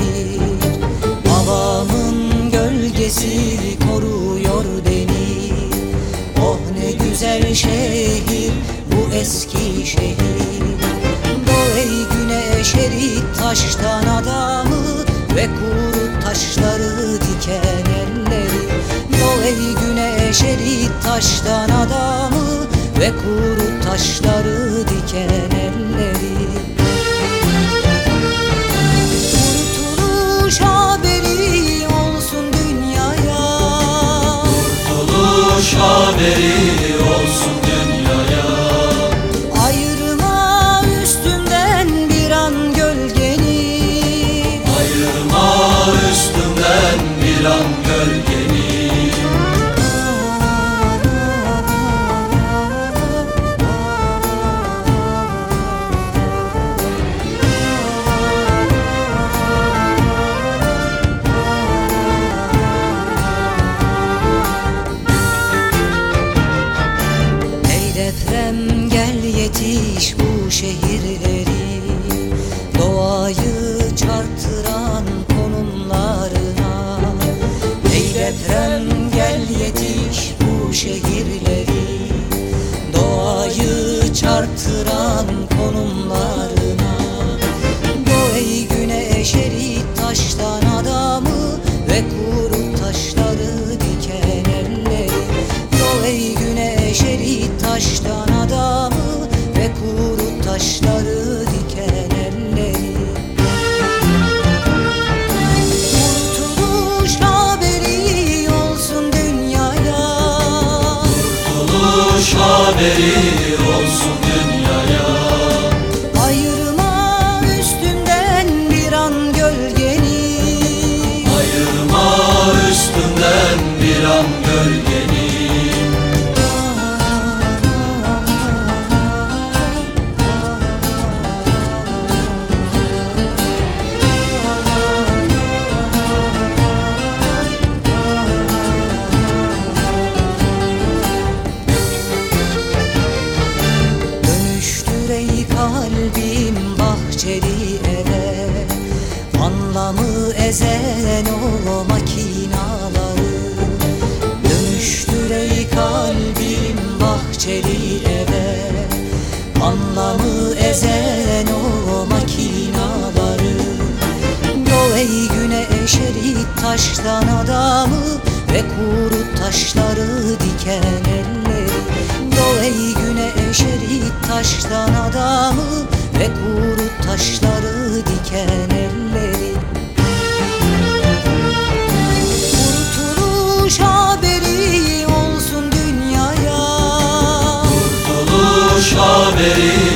şehir Babamın gölgesi koruyor beni. Oh ne güzel şehir bu eski şehir. Doğ ey güneş erit taştan adamı Ve kuru taşları diken elleri. Doğ ey güneş erit taştan adamı Ve kuru taşları diken elleri Kurtuluş haberi yetiş bu şehirleri Doğayı çarptıran konumlarına. Ey deprem gel yetiş bu şehirleri Doğayı çarptıran konumlarına. Doğ ey güneş erit taştan adamı Ve kuru Kurtuluş haberi olsun bahçeli eve. Anlamı ezen o makinaları. Dönüştür ey kalbim bahçeli eve. Anlamı ezen o makinaları. Go ey güneş erit taştan adamı Ve kuru taştan haberi